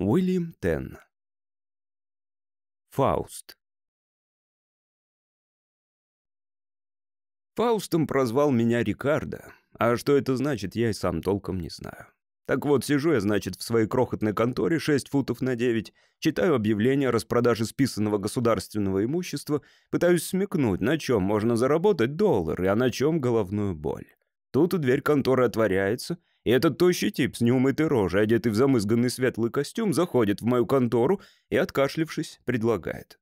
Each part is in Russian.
Уильям Тен. Фауст. Фаустом прозвал меня Рикардо, а что это значит, я и сам толком не знаю. Так вот, сижу я, значит, в своей крохотной конторе 6 футов на 9, читаю объявление о распродаже списанного государственного имущества, пытаюсь смекнуть, на чем можно заработать доллары, а на чем головную боль. Тут у дверь конторы отворяется, и этот тощий тип с неумытой рожей, одетый в замызганный светлый костюм, заходит в мою контору и, откашлившись, предлагает.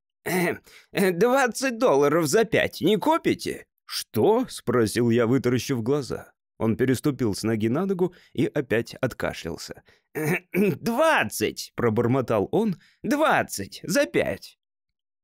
«Двадцать долларов за пять не купите?» «Что?» — спросил я, вытаращив глаза. Он переступил с ноги на ногу и опять откашлялся. «Двадцать!» — пробормотал он. «Двадцать! За пять!»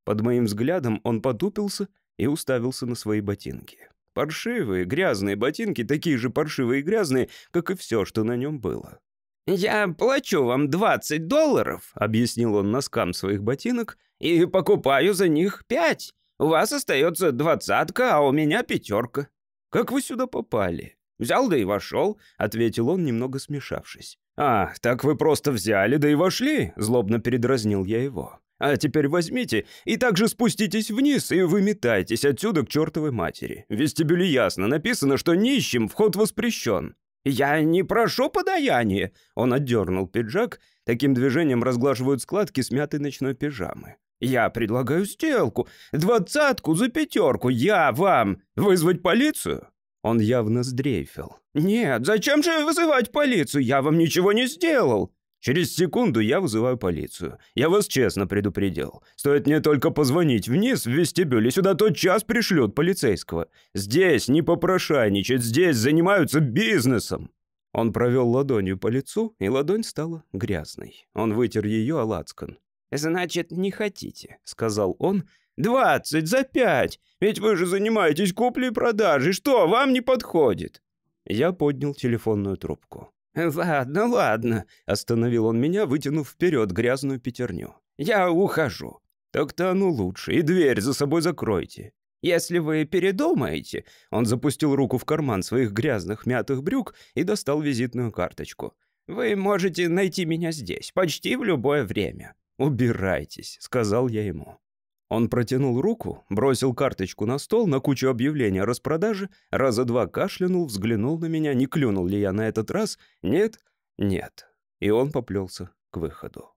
Под моим взглядом он потупился и уставился на свои ботинки. Паршивые, грязные ботинки, такие же паршивые и грязные, как и все, что на нем было. «Я плачу вам 20 долларов», — объяснил он носкам своих ботинок, «и покупаю за них пять. У вас остается двадцатка, а у меня пятерка». «Как вы сюда попали?» «Взял да и вошел», — ответил он, немного смешавшись. «А, так вы просто взяли да и вошли?» — злобно передразнил я его. А теперь возьмите и также спуститесь вниз и выметайтесь отсюда к чертовой матери. В вестибюле ясно написано, что нищим вход воспрещен». «Я не прошу подаяния!» Он отдернул пиджак, таким движением разглаживают складки смятой ночной пижамы. «Я предлагаю сделку, двадцатку за пятерку, я вам! Вызвать полицию?» Он явно сдрейфил. «Нет, зачем же вызывать полицию? Я вам ничего не сделал!» Через секунду я вызываю полицию. Я вас честно предупредил. Стоит мне только позвонить вниз в вестибюле, сюда тот час пришлют полицейского. Здесь не попрошайничать, здесь занимаются бизнесом». Он провел ладонью по лицу, и ладонь стала грязной. Он вытер ее о лацкан. «Значит, не хотите», — сказал он. «Двадцать за пять! Ведь вы же занимаетесь куплей-продажей. Что, вам не подходит?» Я поднял телефонную трубку. «Ладно, ладно», — остановил он меня, вытянув вперед грязную пятерню. «Я ухожу». «Так-то оно лучше, и дверь за собой закройте». «Если вы передумаете...» Он запустил руку в карман своих грязных мятых брюк и достал визитную карточку. «Вы можете найти меня здесь, почти в любое время». «Убирайтесь», — сказал я ему. Он протянул руку, бросил карточку на стол на кучу объявлений о распродаже, раза два кашлянул, взглянул на меня, не клюнул ли я на этот раз. Нет, нет. И он поплелся к выходу.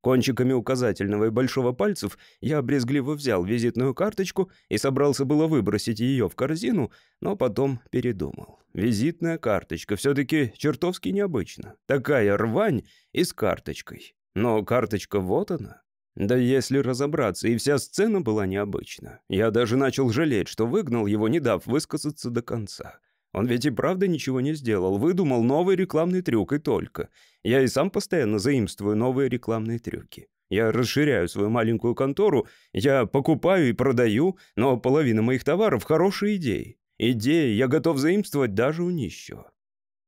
Кончиками указательного и большого пальцев я брезгливо взял визитную карточку и собрался было выбросить ее в корзину, но потом передумал. Визитная карточка все-таки чертовски необычна. Такая рвань и с карточкой. Но карточка вот она. Да если разобраться, и вся сцена была необычна. Я даже начал жалеть, что выгнал его, не дав высказаться до конца. Он ведь и правда ничего не сделал, выдумал новый рекламный трюк и только. Я и сам постоянно заимствую новые рекламные трюки. Я расширяю свою маленькую контору, я покупаю и продаю, но половина моих товаров — хорошие идеи. Идеи я готов заимствовать даже у нищего.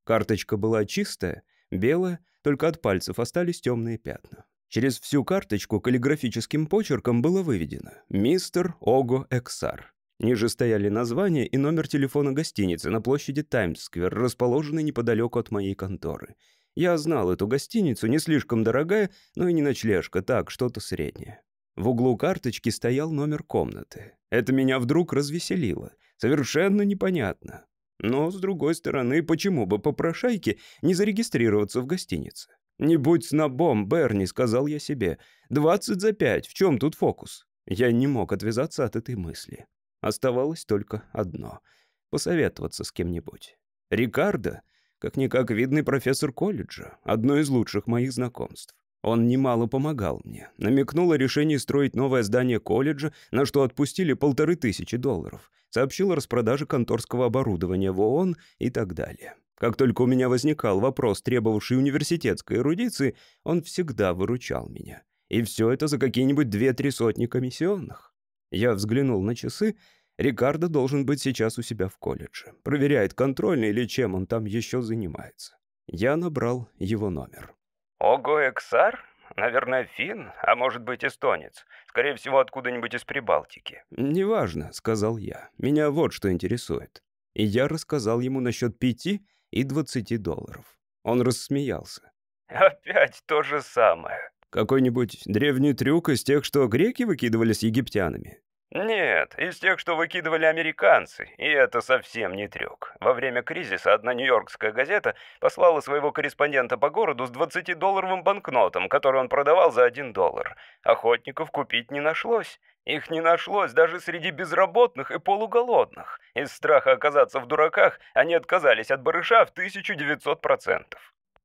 Карточка была чистая, белая, только от пальцев остались темные пятна. Через всю карточку каллиграфическим почерком было выведено «Мистер Ого Эксар». Ниже стояли название и номер телефона гостиницы на площади Таймс-сквер, расположенной неподалеку от моей конторы. Я знал эту гостиницу, не слишком дорогая, но и не ночлежка, так, что-то среднее. В углу карточки стоял номер комнаты. Это меня вдруг развеселило. Совершенно непонятно. Но, с другой стороны, почему бы попрошайке не зарегистрироваться в гостинице? «Не будь снобом, Берни», — сказал я себе. «Двадцать за пять, в чем тут фокус?» Я не мог отвязаться от этой мысли. Оставалось только одно — посоветоваться с кем-нибудь. Рикардо, как-никак видный профессор колледжа, одно из лучших моих знакомств. Он немало помогал мне. Намекнул о решении строить новое здание колледжа, на что отпустили полторы тысячи долларов. Сообщил о распродаже конторского оборудования в ООН и так далее. Как только у меня возникал вопрос, требовавший университетской эрудиции, он всегда выручал меня. И все это за какие-нибудь две-три сотни комиссионных. Я взглянул на часы. Рикардо должен быть сейчас у себя в колледже. Проверяет контрольный или чем он там еще занимается. Я набрал его номер. «Ого, Эксар? Наверное, фин, а может быть эстонец. Скорее всего, откуда-нибудь из Прибалтики». «Неважно», — сказал я. «Меня вот что интересует». И я рассказал ему насчет пяти и 20 долларов. Он рассмеялся. Опять то же самое. Какой-нибудь древний трюк из тех, что греки выкидывали с египтянами? Нет, из тех, что выкидывали американцы, и это совсем не трюк. Во время кризиса одна нью-йоркская газета послала своего корреспондента по городу с 20-долларовым банкнотом, который он продавал за 1 доллар. Охотников купить не нашлось. Их не нашлось даже среди безработных и полуголодных. Из страха оказаться в дураках они отказались от барыша в 1900%.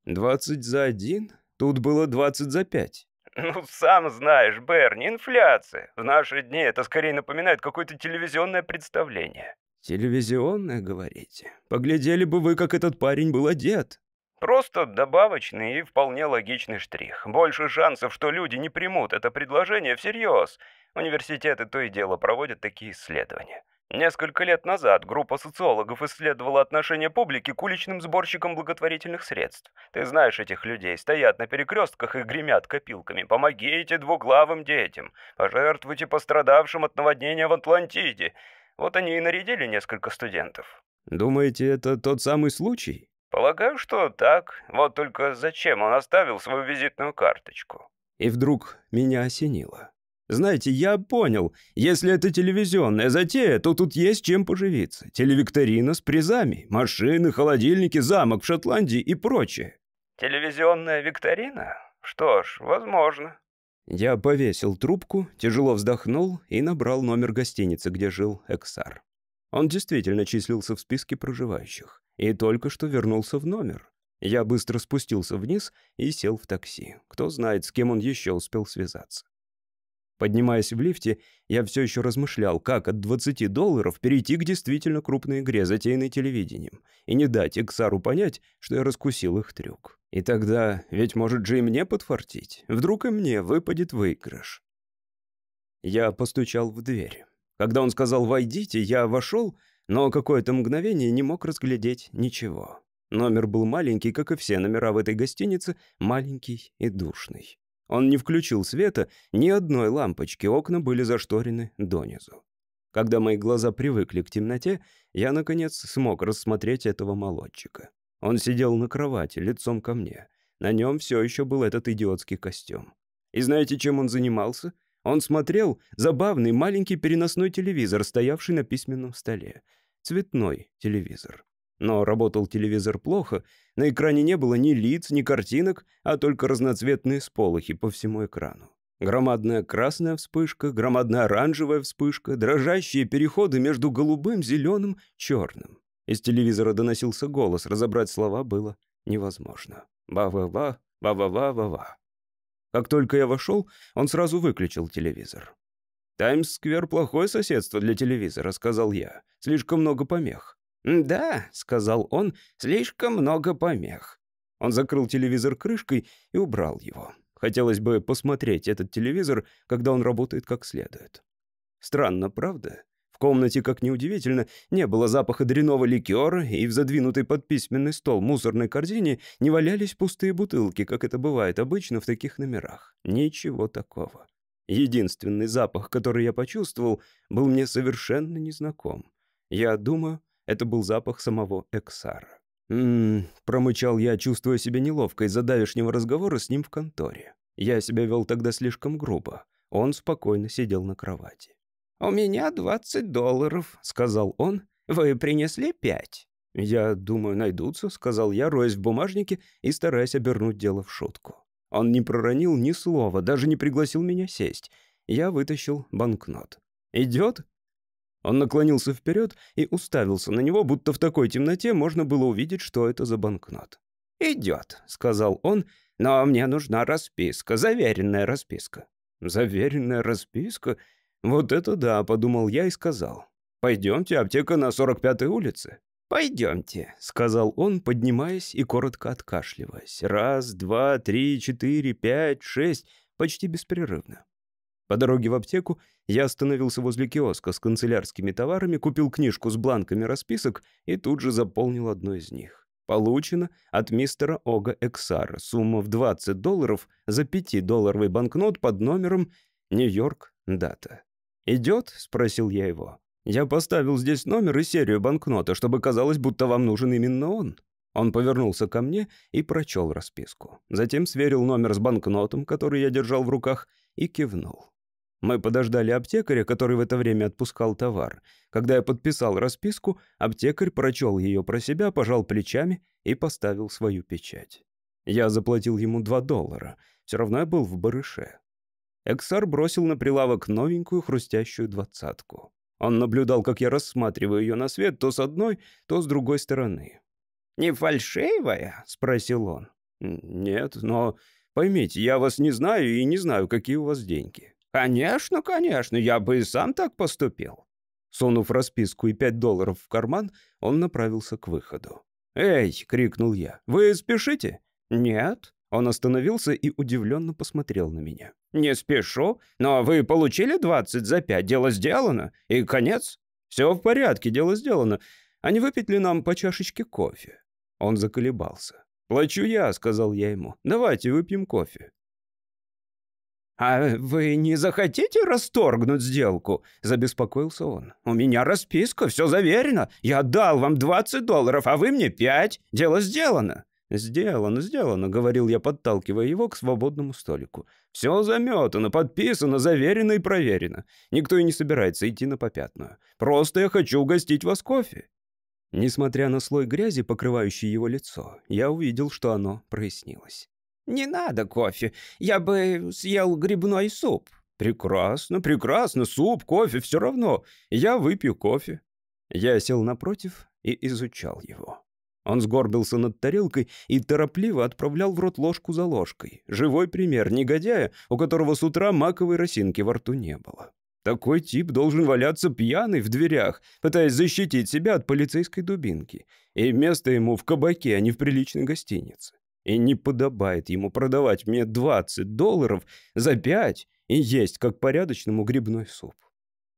20 за один? Тут было 20 за пять. Ну, сам знаешь, Берни, инфляция. В наши дни это скорее напоминает какое-то телевизионное представление. Телевизионное, говорите? Поглядели бы вы, как этот парень был одет. Просто добавочный и вполне логичный штрих. Больше шансов, что люди не примут это предложение всерьез. Университеты то и дело проводят такие исследования. Несколько лет назад группа социологов исследовала отношение публики к уличным сборщикам благотворительных средств. Ты знаешь этих людей, стоят на перекрестках и гремят копилками. «Помогите двуглавым детям! Пожертвуйте пострадавшим от наводнения в Атлантиде!» Вот они и нарядили несколько студентов. Думаете, это тот самый случай? Полагаю, что так. Вот только зачем он оставил свою визитную карточку? И вдруг меня осенило. Знаете, я понял, если это телевизионная затея, то тут есть чем поживиться. Телевикторина с призами, машины, холодильники, замок в Шотландии и прочее. Телевизионная викторина? Что ж, возможно. Я повесил трубку, тяжело вздохнул и набрал номер гостиницы, где жил Эксар. Он действительно числился в списке проживающих и только что вернулся в номер. Я быстро спустился вниз и сел в такси. Кто знает, с кем он еще успел связаться. Поднимаясь в лифте, я все еще размышлял, как от 20 долларов перейти к действительно крупной игре, затеянной телевидением, и не дать Эксару понять, что я раскусил их трюк. И тогда, ведь может же и мне подфартить, вдруг и мне выпадет выигрыш. Я постучал в дверь. Когда он сказал «войдите», я вошел, но какое-то мгновение не мог разглядеть ничего. Номер был маленький, как и все номера в этой гостинице, маленький и душный. Он не включил света, ни одной лампочки, окна были зашторены донизу. Когда мои глаза привыкли к темноте, я, наконец, смог рассмотреть этого молодчика. Он сидел на кровати, лицом ко мне. На нем все еще был этот идиотский костюм. И знаете, чем он занимался? Он смотрел забавный маленький переносной телевизор, стоявший на письменном столе. Цветной телевизор. Но работал телевизор плохо, на экране не было ни лиц, ни картинок, а только разноцветные сполохи по всему экрану. Громадная красная вспышка, громадная оранжевая вспышка, дрожащие переходы между голубым, зеленым, черным. Из телевизора доносился голос, разобрать слова было невозможно. Ба-ба-ба, ба-ба-ба-ба-ба. Как только я вошел, он сразу выключил телевизор. «Таймс-сквер — плохое соседство для телевизора», — сказал я. «Слишком много помех». «Да», — сказал он, — «слишком много помех». Он закрыл телевизор крышкой и убрал его. Хотелось бы посмотреть этот телевизор, когда он работает как следует. Странно, правда? В комнате, как неудивительно, не было запаха дряного ликера, и в задвинутой под письменный стол мусорной корзине не валялись пустые бутылки, как это бывает обычно в таких номерах. Ничего такого. Единственный запах, который я почувствовал, был мне совершенно незнаком. Я думаю, это был запах самого Эксара. «М-м-м», промычал я, чувствуя себя неловко из-за давешнего разговора с ним в конторе. Я себя вел тогда слишком грубо. Он спокойно сидел на кровати. «У меня двадцать долларов», — сказал он. «Вы принесли пять?» «Я думаю, найдутся», — сказал я, роясь в бумажнике и стараясь обернуть дело в шутку. Он не проронил ни слова, даже не пригласил меня сесть. Я вытащил банкнот. «Идет?» Он наклонился вперед и уставился на него, будто в такой темноте можно было увидеть, что это за банкнот. «Идет», — сказал он, — «но мне нужна расписка, заверенная расписка». «Заверенная расписка? Вот это да», — подумал я и сказал. «Пойдемте, аптека на 45-й улице». «Пойдемте», — сказал он, поднимаясь и коротко откашливаясь. Раз, два, три, четыре, пять, шесть, почти беспрерывно. По дороге в аптеку я остановился возле киоска с канцелярскими товарами, купил книжку с бланками расписок и тут же заполнил одну из них. Получено от мистера Ога Эксара сумма в 20 долларов за 5-долларовый банкнот под номером «Нью-Йорк. Дата». «Идет?» — спросил я его. «Я поставил здесь номер и серию банкнота, чтобы казалось, будто вам нужен именно он». Он повернулся ко мне и прочел расписку. Затем сверил номер с банкнотом, который я держал в руках, и кивнул. Мы подождали аптекаря, который в это время отпускал товар. Когда я подписал расписку, аптекарь прочел ее про себя, пожал плечами и поставил свою печать. Я заплатил ему 2 доллара. Все равно я был в барыше. Эксар бросил на прилавок новенькую хрустящую двадцатку. Он наблюдал, как я рассматриваю ее на свет то с одной, то с другой стороны. «Не фальшивая?» — спросил он. «Нет, но поймите, я вас не знаю и не знаю, какие у вас деньги». «Конечно, конечно, я бы и сам так поступил». Сунув расписку и пять долларов в карман, он направился к выходу. «Эй!» — крикнул я. «Вы спешите?» «Нет». Он остановился и удивленно посмотрел на меня. «Не спешу, но вы получили двадцать за пять, дело сделано, и конец?» «Все в порядке, дело сделано. А не выпить ли нам по чашечке кофе?» Он заколебался. «Плачу я», — сказал я ему. «Давайте выпьем кофе». «А вы не захотите расторгнуть сделку?» — забеспокоился он. «У меня расписка, все заверено. Я дал вам 20 долларов, а вы мне 5. Дело сделано». «Сделано, сделано», — говорил я, подталкивая его к свободному столику. «Все заметано, подписано, заверено и проверено. Никто и не собирается идти на попятную. Просто я хочу угостить вас кофе». Несмотря на слой грязи, покрывающий его лицо, я увидел, что оно прояснилось. «Не надо кофе, я бы съел грибной суп». «Прекрасно, прекрасно, суп, кофе, все равно. Я выпью кофе». Я сел напротив и изучал его. Он сгорбился над тарелкой и торопливо отправлял в рот ложку за ложкой. Живой пример негодяя, у которого с утра маковой росинки во рту не было. Такой тип должен валяться пьяный в дверях, пытаясь защитить себя от полицейской дубинки. И место ему в кабаке, а не в приличной гостинице. И не подобает ему продавать мне 20 долларов за 5 и есть как порядочному грибной суп.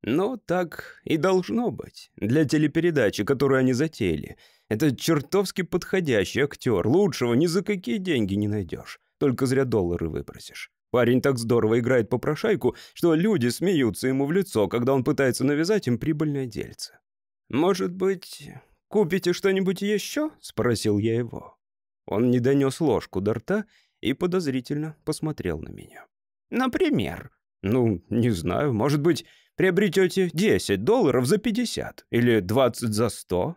Но так и должно быть. Для телепередачи, которую они затеяли. Это чертовски подходящий актер. Лучшего ни за какие деньги не найдешь. Только зря доллары выбросишь. Парень так здорово играет по прошайку, что люди смеются ему в лицо, когда он пытается навязать им прибыльное дельце. «Может быть, купите что-нибудь еще?» — спросил я его. Он не донес ложку до рта и подозрительно посмотрел на меня. «Например?» «Ну, не знаю, может быть, приобретете 10 долларов за 50 или 20 за 100?»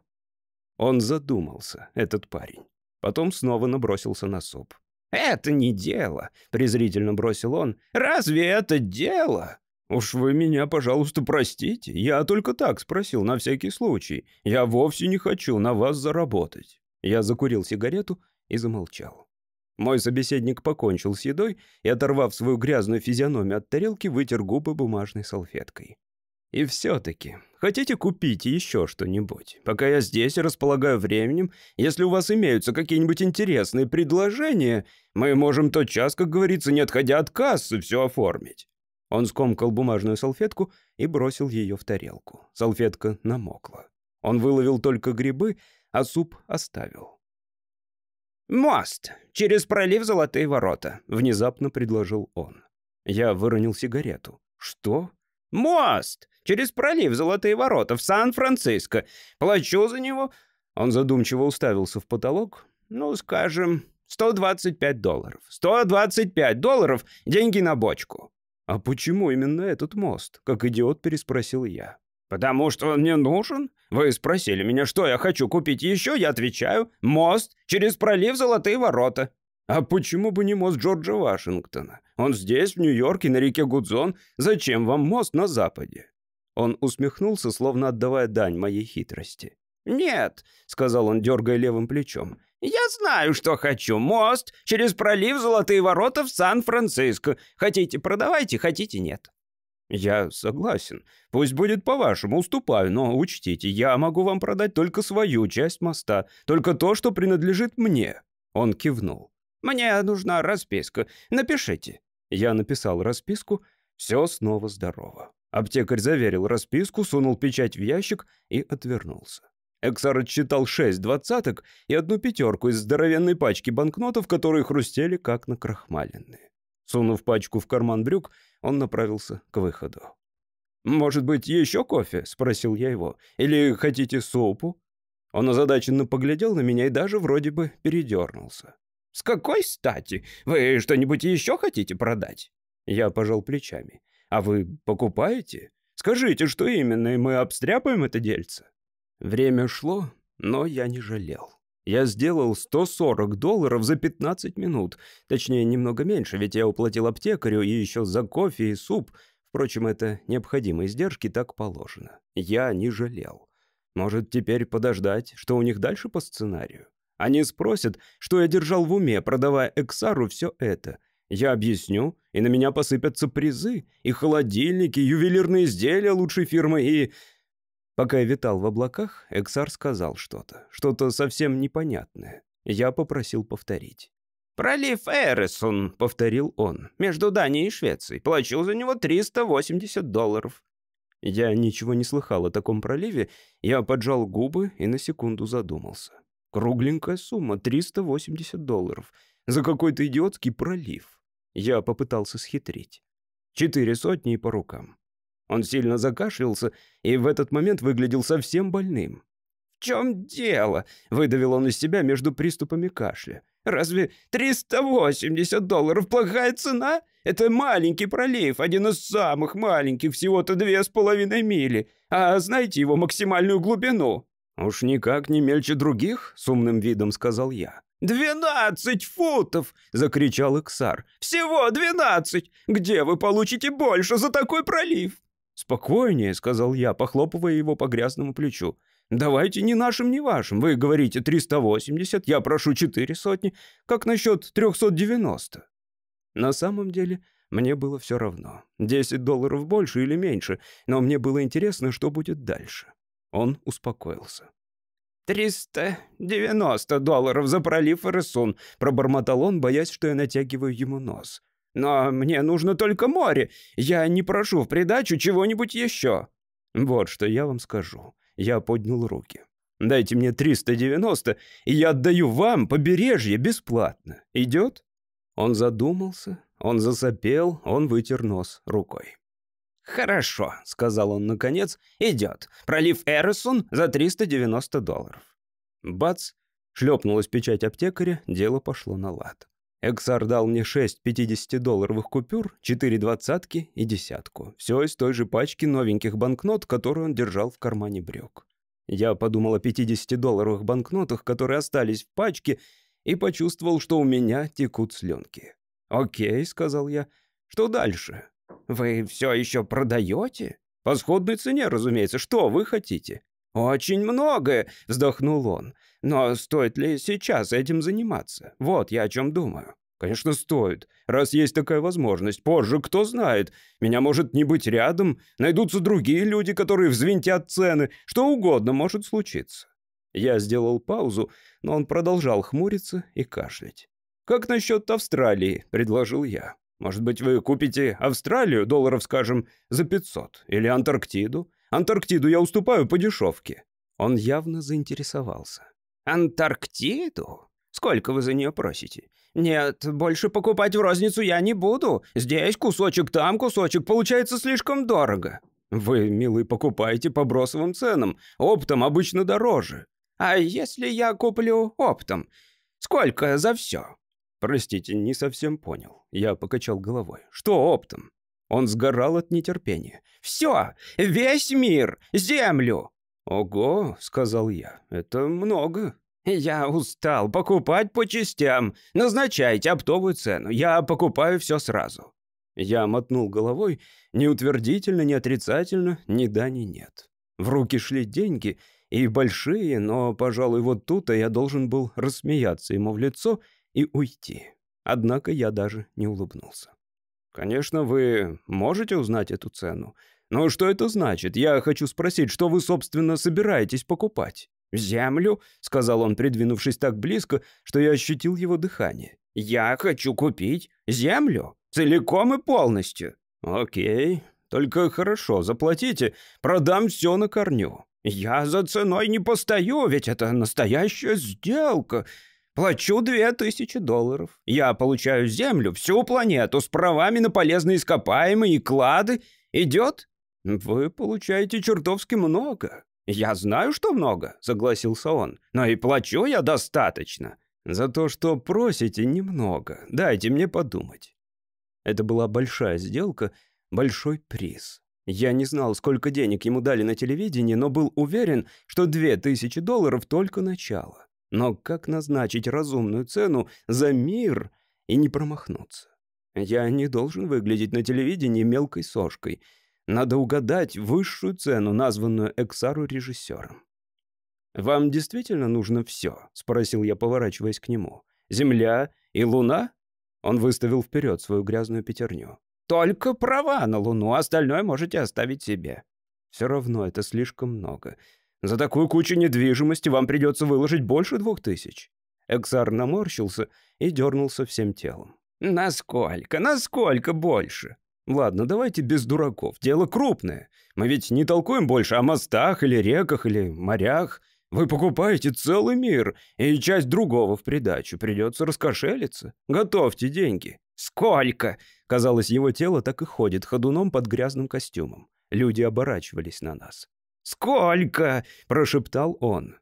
Он задумался, этот парень. Потом снова набросился на суп. «Это не дело», — презрительно бросил он. «Разве это дело?» «Уж вы меня, пожалуйста, простите. Я только так спросил, на всякий случай. Я вовсе не хочу на вас заработать». Я закурил сигарету и замолчал. Мой собеседник покончил с едой и, оторвав свою грязную физиономию от тарелки, вытер губы бумажной салфеткой. И все-таки, хотите купить еще что-нибудь? Пока я здесь и располагаю временем, если у вас имеются какие-нибудь интересные предложения, мы можем тот час, как говорится, не отходя от кассы, все оформить». Он скомкал бумажную салфетку и бросил ее в тарелку. Салфетка намокла. Он выловил только грибы, а суп оставил. «Мост! Через пролив Золотые ворота!» — внезапно предложил он. Я выронил сигарету. «Что?» «Мост! Через пролив Золотые ворота в Сан-Франциско. Плачу за него». Он задумчиво уставился в потолок. «Ну, скажем, 125 долларов. 125 долларов — деньги на бочку». «А почему именно этот мост?» — как идиот переспросил я. «Потому что он мне нужен. Вы спросили меня, что я хочу купить еще, я отвечаю. Мост через пролив Золотые ворота». «А почему бы не мост Джорджа Вашингтона? Он здесь, в Нью-Йорке, на реке Гудзон. Зачем вам мост на Западе?» Он усмехнулся, словно отдавая дань моей хитрости. «Нет», — сказал он, дергая левым плечом. «Я знаю, что хочу. Мост через пролив Золотые ворота в Сан-Франциско. Хотите, продавайте, хотите, нет». «Я согласен. Пусть будет по-вашему, уступаю, но учтите, я могу вам продать только свою часть моста, только то, что принадлежит мне». Он кивнул. «Мне нужна расписка. Напишите». Я написал расписку, все снова здорово. Аптекарь заверил расписку, сунул печать в ящик и отвернулся. Эксар отсчитал шесть двадцаток и одну пятерку из здоровенной пачки банкнотов, которые хрустели, как накрахмаленные. Сунув пачку в карман брюк, он направился к выходу. «Может быть, еще кофе?» — спросил я его. «Или хотите супу?» Он озадаченно поглядел на меня и даже вроде бы передернулся. «С какой стати? Вы что-нибудь еще хотите продать?» Я пожал плечами. «А вы покупаете? Скажите, что именно, и мы обстряпаем это дельце?» Время шло, но я не жалел. Я сделал 140 долларов за 15 минут. Точнее, немного меньше, ведь я уплатил аптекарю и еще за кофе и суп. Впрочем, это необходимые издержки, так положено. Я не жалел. Может, теперь подождать, что у них дальше по сценарию? Они спросят, что я держал в уме, продавая Эксару все это. Я объясню, и на меня посыпятся призы, и холодильники, и ювелирные изделия лучшей фирмы, и... Пока я витал в облаках, Эксар сказал что-то, что-то совсем непонятное. Я попросил повторить. «Пролив Эресон», — повторил он, — «между Данией и Швецией. Плачу за него 380 долларов». Я ничего не слыхал о таком проливе, я поджал губы и на секунду задумался. Кругленькая сумма — 380 долларов. За какой-то идиотский пролив. Я попытался схитрить. Четыре сотни и по рукам. Он сильно закашлялся и в этот момент выглядел совсем больным. «В чем дело?» — выдавил он из себя между приступами кашля. «Разве 380 долларов плохая цена? Это маленький пролив, один из самых маленьких, всего-то две с половиной мили. А знаете его максимальную глубину?» «Уж никак не мельче других», — с умным видом сказал я. «Двенадцать футов!» — закричал Иксар. «Всего двенадцать! Где вы получите больше за такой пролив?» «Спокойнее», — сказал я, похлопывая его по грязному плечу. «Давайте ни нашим, ни вашим. Вы говорите 380, я прошу четыре сотни. Как насчет 390?» На самом деле, мне было все равно. 10 долларов больше или меньше, но мне было интересно, что будет дальше. Он успокоился. «Триста девяносто долларов за пролив Ирысун», — пробормотал он, боясь, что я натягиваю ему нос. Но мне нужно только море. Я не прошу в придачу чего-нибудь еще». «Вот что я вам скажу». Я поднял руки. «Дайте мне 390, и я отдаю вам побережье бесплатно. Идет?» Он задумался, он засопел, он вытер нос рукой. «Хорошо», — сказал он наконец, — «идет. Пролив Эресон за 390 долларов». Бац! Шлепнулась печать аптекаря, дело пошло на лад. Эксар дал мне шесть 50-долларовых купюр, четыре двадцатки и десятку. Все из той же пачки новеньких банкнот, которые он держал в кармане брюк. Я подумал о 50-долларовых банкнотах, которые остались в пачке, и почувствовал, что у меня текут слюнки. «Окей», — сказал я. «Что дальше?» «Вы все еще продаете?» «По сходной цене, разумеется. Что вы хотите?» «Очень многое», — вздохнул он. «Но стоит ли сейчас этим заниматься? Вот я о чем думаю». «Конечно, стоит. Раз есть такая возможность. Позже, кто знает. Меня может не быть рядом. Найдутся другие люди, которые взвинтят цены. Что угодно может случиться». Я сделал паузу, но он продолжал хмуриться и кашлять. «Как насчет Австралии?» — предложил я. «Может быть, вы купите Австралию, долларов, скажем, за 500? Или Антарктиду? Антарктиду я уступаю по дешевке». Он явно заинтересовался. «Антарктиду? Сколько вы за нее просите? Нет, больше покупать в розницу я не буду. Здесь кусочек, там кусочек, получается слишком дорого». «Вы, милый, покупаете по бросовым ценам. Оптом обычно дороже». «А если я куплю оптом? Сколько за все?» «Простите, не совсем понял». Я покачал головой. «Что оптом?» Он сгорал от нетерпения. «Все! Весь мир! Землю!» «Ого!» — сказал я. «Это много». «Я устал покупать по частям. Назначайте оптовую цену. Я покупаю все сразу». Я мотнул головой, ни утвердительно, ни отрицательно, ни да, ни нет. В руки шли деньги, и большие, но, пожалуй, вот тут-то я должен был рассмеяться ему в лицо и уйти. Однако я даже не улыбнулся. «Конечно, вы можете узнать эту цену. Но что это значит? Я хочу спросить, что вы, собственно, собираетесь покупать?» «Землю», — сказал он, придвинувшись так близко, что я ощутил его дыхание. «Я хочу купить землю. Целиком и полностью». «Окей. Только хорошо, заплатите. Продам все на корню». «Я за ценой не постою, ведь это настоящая сделка. Плачу две тысячи долларов. Я получаю землю, всю планету, с правами на полезные ископаемые и клады. Идет? Вы получаете чертовски много. «Я знаю, что много», — согласился он, — «но и плачу я достаточно». «За то, что просите немного. Дайте мне подумать». Это была большая сделка, большой приз. Я не знал, сколько денег ему дали на телевидении, но был уверен, что две тысячи долларов только начало. Но как назначить разумную цену за мир и не промахнуться? Я не должен выглядеть на телевидении мелкой сошкой. Надо угадать высшую цену, названную Эксару режиссером. «Вам действительно нужно все?» — спросил я, поворачиваясь к нему. «Земля и луна?» Он выставил вперед свою грязную пятерню. «Только права на луну, остальное можете оставить себе». «Все равно это слишком много. За такую кучу недвижимости вам придется выложить больше двух тысяч». Эксар наморщился и дернулся всем телом. «Насколько? Насколько больше?» «Ладно, давайте без дураков. Дело крупное. Мы ведь не толкуем больше о мостах или реках или морях. Вы покупаете целый мир, и часть другого в придачу. Придется раскошелиться. Готовьте деньги». «Сколько?» Казалось, его тело так и ходит ходуном под грязным костюмом. Люди оборачивались на нас. «Сколько?» — прошептал он.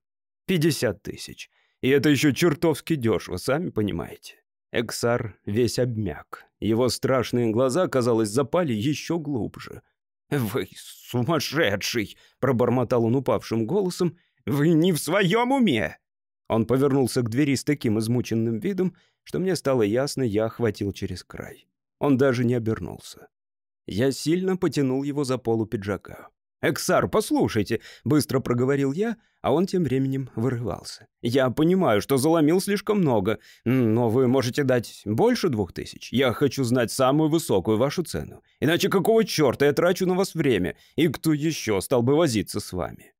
«Пятьдесят тысяч. И это еще чертовски дешево, сами понимаете». Эксар весь обмяк. Его страшные глаза, казалось, запали еще глубже. «Вы сумасшедший!» — пробормотал он упавшим голосом. «Вы не в своем уме!» Он повернулся к двери с таким измученным видом, что мне стало ясно, я охватил через край. Он даже не обернулся. Я сильно потянул его за полу пиджака. «Эксар, послушайте!» — быстро проговорил я, а он тем временем вырывался. «Я понимаю, что заломил слишком много, но вы можете дать больше двух тысяч. Я хочу знать самую высокую вашу цену. Иначе какого черта я трачу на вас время? И кто еще стал бы возиться с вами?»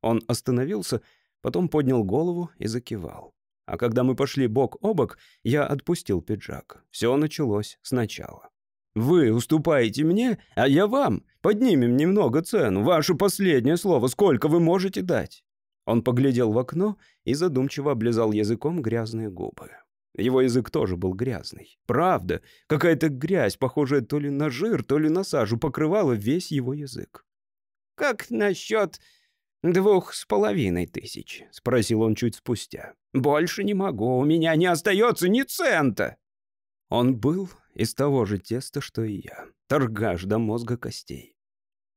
Он остановился, потом поднял голову и закивал. А когда мы пошли бок о бок, я отпустил пиджак. Все началось сначала. Вы уступаете мне, а я вам. Поднимем немного цену. Ваше последнее слово, сколько вы можете дать?» Он поглядел в окно и задумчиво облизал языком грязные губы. Его язык тоже был грязный. Правда, какая-то грязь, похожая то ли на жир, то ли на сажу, покрывала весь его язык. «Как насчет двух с половиной тысяч?» — спросил он чуть спустя. «Больше не могу, у меня не остается ни цента!» Он был из того же теста, что и я. Торгаш до мозга костей.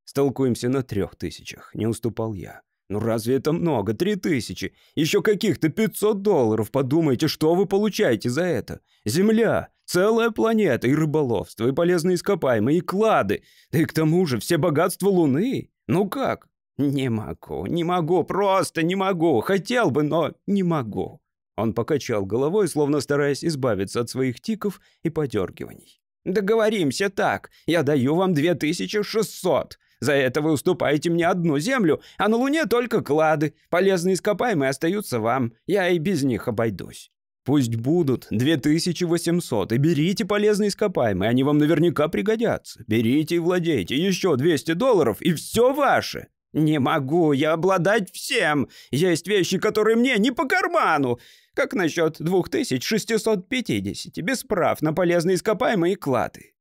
Столкуемся на трех тысячах, не уступал я. Ну разве это много? Три тысячи. Еще каких-то пятьсот долларов. Подумайте, что вы получаете за это? Земля, целая планета, и рыболовство, и полезные ископаемые, и клады. Да и к тому же все богатства Луны. Ну как? Не могу, не могу, просто не могу. Хотел бы, но не могу. Он покачал головой, словно стараясь избавиться от своих тиков и подергиваний. «Договоримся так. Я даю вам 2600. За это вы уступаете мне одну землю, а на Луне только клады. Полезные ископаемые остаются вам. Я и без них обойдусь». «Пусть будут 2800, и берите полезные ископаемые, они вам наверняка пригодятся. Берите и владейте, еще 200 долларов, и все ваше». «Не могу я обладать всем. Есть вещи, которые мне не по карману. Как насчет 2650, без прав на полезные ископаемые клады?»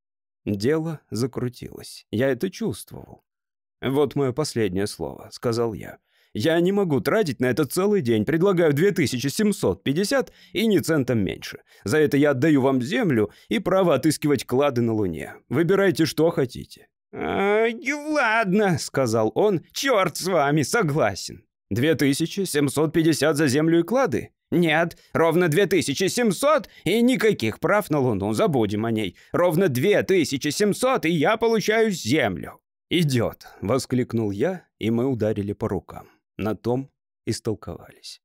Дело закрутилось. Я это чувствовал. «Вот мое последнее слово», — сказал я. «Я не могу тратить на это целый день. Предлагаю 2750 и ни центом меньше. За это я отдаю вам землю и право отыскивать клады на Луне. Выбирайте, что хотите». «Ай, ладно», — сказал он, — «черт с вами, согласен». «2750 за землю и клады?» «Нет, ровно 2700 и никаких прав на Луну, забудем о ней. Ровно 2700 и я получаю землю». «Идет», — воскликнул я, и мы ударили по рукам. На том истолковались.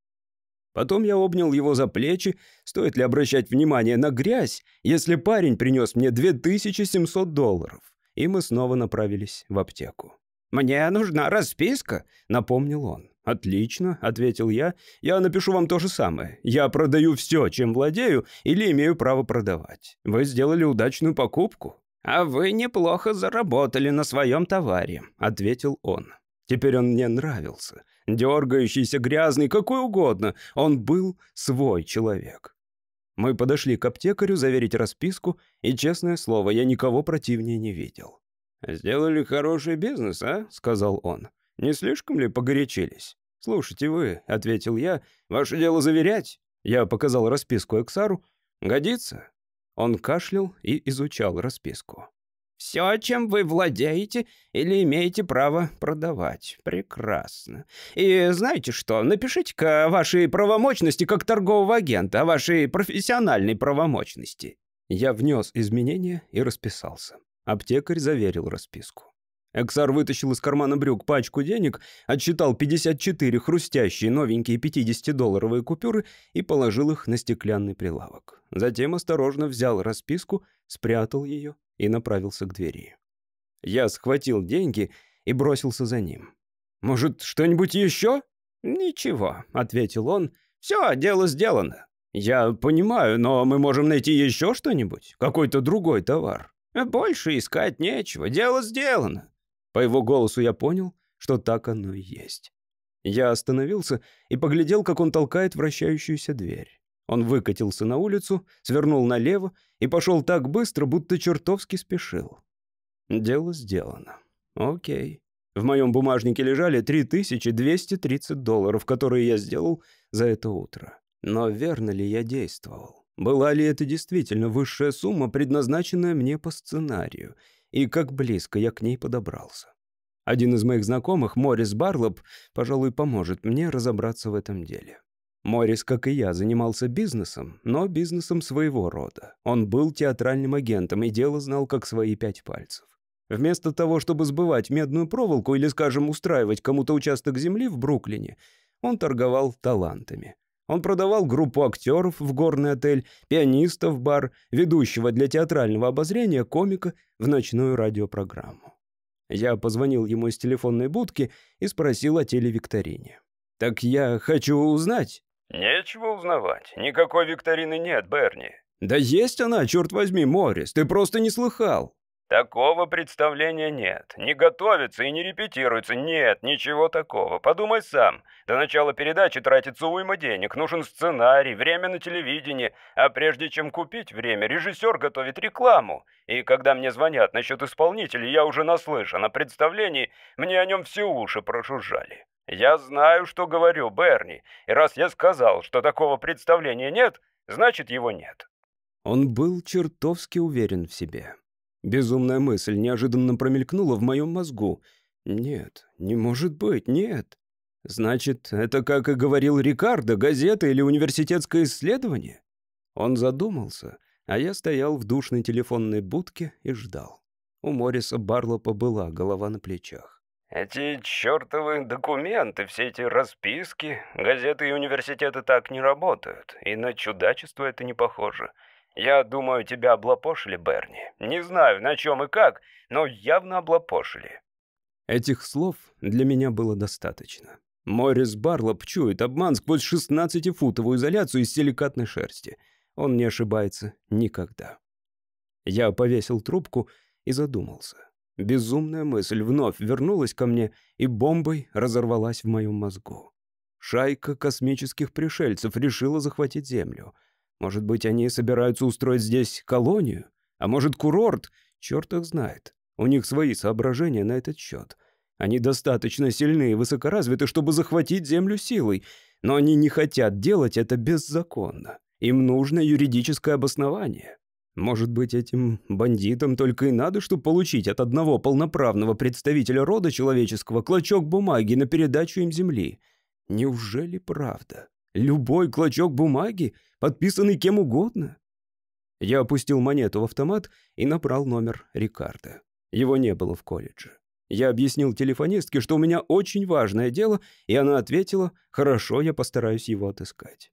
Потом я обнял его за плечи. Стоит ли обращать внимание на грязь, если парень принес мне 2700 долларов? И мы снова направились в аптеку. «Мне нужна расписка», — напомнил он. «Отлично», — ответил я. «Я напишу вам то же самое. Я продаю все, чем владею, или имею право продавать. Вы сделали удачную покупку». «А вы неплохо заработали на своем товаре», — ответил он. Теперь он мне нравился. Дергающийся, грязный, какой угодно. Он был свой человек. Мы подошли к аптекарю заверить расписку, и, честное слово, я никого противнее не видел. «Сделали хороший бизнес, а?» — сказал он. Не слишком ли погорячились?» «Слушайте вы», — ответил я, — «ваше дело заверять». Я показал расписку Эксару. «Годится?» Он кашлял и изучал расписку. Все, чем вы владеете или имеете право продавать. Прекрасно. И знаете что, напишите-ка о вашей правомочности как торгового агента, о вашей профессиональной правомочности. Я внес изменения и расписался. Аптекарь заверил расписку. Эксар вытащил из кармана брюк пачку денег, отсчитал 54 хрустящие новенькие 50-долларовые купюры и положил их на стеклянный прилавок. Затем осторожно взял расписку, спрятал ее и направился к двери. Я схватил деньги и бросился за ним. «Может, что-нибудь еще?» «Ничего», — ответил он. «Все, дело сделано». «Я понимаю, но мы можем найти еще что-нибудь? Какой-то другой товар?» «Больше искать нечего, дело сделано». По его голосу я понял, что так оно и есть. Я остановился и поглядел, как он толкает вращающуюся дверь. Он выкатился на улицу, свернул налево и пошел так быстро, будто чертовски спешил. Дело сделано. Окей. В моем бумажнике лежали 3230 долларов, которые я сделал за это утро. Но верно ли я действовал? Была ли это действительно высшая сумма, предназначенная мне по сценарию? И как близко я к ней подобрался? Один из моих знакомых, Морис Барлоп, пожалуй, поможет мне разобраться в этом деле. Моррис, как и я, занимался бизнесом, но бизнесом своего рода. Он был театральным агентом и дело знал как свои пять пальцев. Вместо того, чтобы сбывать медную проволоку или, скажем, устраивать кому-то участок земли в Бруклине, он торговал талантами. Он продавал группу актеров в горный отель, пианиста в бар, ведущего для театрального обозрения комика в ночную радиопрограмму. Я позвонил ему из телефонной будки и спросил о телевикторине. «Так я хочу узнать». «Нечего узнавать. Никакой викторины нет, Берни». «Да есть она, черт возьми, Моррис, ты просто не слыхал». «Такого представления нет. Не готовится и не репетируется. Нет, ничего такого. Подумай сам. До начала передачи тратится уйма денег. Нужен сценарий, время на телевидении. А прежде чем купить время, режиссер готовит рекламу. И когда мне звонят насчет исполнителей, я уже наслышан о представлении, мне о нем все уши прожужжали. «Я знаю, что говорю, Берни, и раз я сказал, что такого представления нет, значит, его нет». Он был чертовски уверен в себе. Безумная мысль неожиданно промелькнула в моем мозгу. «Нет, не может быть, нет. Значит, это, как и говорил Рикардо, газета или университетское исследование?» Он задумался, а я стоял в душной телефонной будке и ждал. У Морриса Барлопа была голова на плечах. Эти чертовы документы, все эти расписки, газеты и университеты так не работают, и на чудачество это не похоже. Я думаю, тебя облапошили, Берни. Не знаю, на чем и как, но явно облапошили». Этих слов для меня было достаточно. Морис Барлоп чует обман сквозь 16-футовую изоляцию из силикатной шерсти. Он не ошибается никогда. Я повесил трубку и задумался. Безумная мысль вновь вернулась ко мне и бомбой разорвалась в моем мозгу. Шайка космических пришельцев решила захватить Землю. Может быть, они собираются устроить здесь колонию? А может, курорт? Черт их знает. У них свои соображения на этот счет. Они достаточно сильны и высокоразвиты, чтобы захватить Землю силой, но они не хотят делать это беззаконно. Им нужно юридическое обоснование. Может быть, этим бандитам только и надо, чтобы получить от одного полноправного представителя рода человеческого клочок бумаги на передачу им земли. Неужели правда? Любой клочок бумаги, подписанный кем угодно? Я опустил монету в автомат и набрал номер Рикардо. Его не было в колледже. Я объяснил телефонистке, что у меня очень важное дело, и она ответила, «Хорошо, я постараюсь его отыскать».